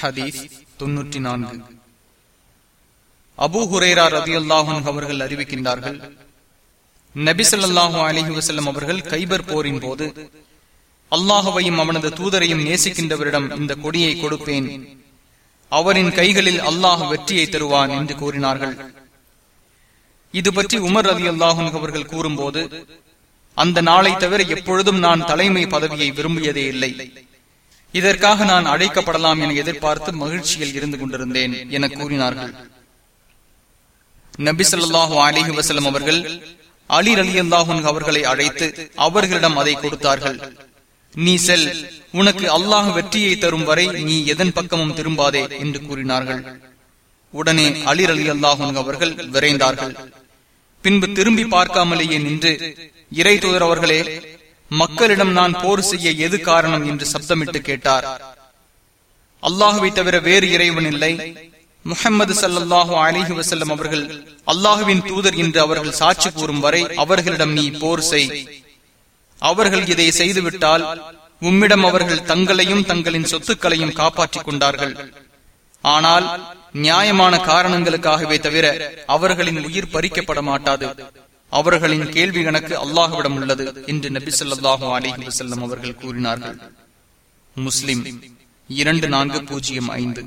ஹதீஸ் தொன்னூற்றி நான்கு அபு ஹுரேரா ரதி அல்லாஹன் அவர்கள் அறிவிக்கின்றார்கள் நபி ஸல்லல்லாஹு வசல்லம் அவர்கள் கைபர் போரின் போது அல்லாஹுவையும் அவனது தூதரையும் நேசிக்கின்றவரிடம் இந்த கொடியை கொடுப்பேன். அவரின் கைகளில் அல்லாஹ் வெற்றியை தருவான் என்று கூறினார்கள். இது பற்றி உமர் ரவி அல்லாஹன் அவர்கள் கூறும்போது அந்த நாளை தவிர எப்பொழுதும் நான் தலைமை பதவியை விரும்பியதே இல்லை. இதற்காக நான் அழைக்கப்படலாம் என எதிர்பார்த்து மகிழ்ச்சியில் இருந்து கொண்டிருந்தேன் என கூறினார்கள். நபி சொல்லாஹு அலிஹி வசலம் அவர்கள் அலி அலி அல்லாஹன் அவர்களை அழைத்து அவர்களிடம் அதை கொடுத்தார்கள். நீ செல் உனக்கு அல்லாஹ் வெற்றியை தரும் வரை நீ எதன் பக்கமும் திரும்பாதே என்று கூறினார்கள். உடனே அலி அலி அல்லாஹன் அவர்கள் விரைந்தார்கள். பின்பு திரும்பி பார்க்காமலேயே நின்று இறை தூதர் அவர்களே மக்களிடம் நான் போர் செய்ய எது காரணம் என்று சப்தமிட்டு கேட்டார். அல்லாஹுவை தவிர வேறு இறைவன் இல்லை. முகமது சல்லாஹூ அலிஹி வசல்லம் அவர்கள் அல்லாஹுவின் தூதர் என்று அவர்கள் சாட்சி கூறும் வரை அவர்களிடம் நீ போர் செய். அவர்கள் இதை செய்துவிட்டால் உம்மிடம் அவர்கள் தங்களையும் தங்களின் சொத்துக்களையும் காப்பாற்றிக் கொண்டார்கள். ஆனால் நியாயமான காரணங்களுக்காகவே தவிர அவர்களின் உயிர் பறிக்கப்பட மாட்டாது. அவர்களின் கேள்வி கணக்கு அல்லாஹுவிடம் உள்ளது என்று நபி சொல்லாஹு அலிஹி வசல்லம் அவர்கள் கூறினார்கள். முஸ்லிம் இரண்டு நான்கு பூஜ்ஜியம் ஐந்து.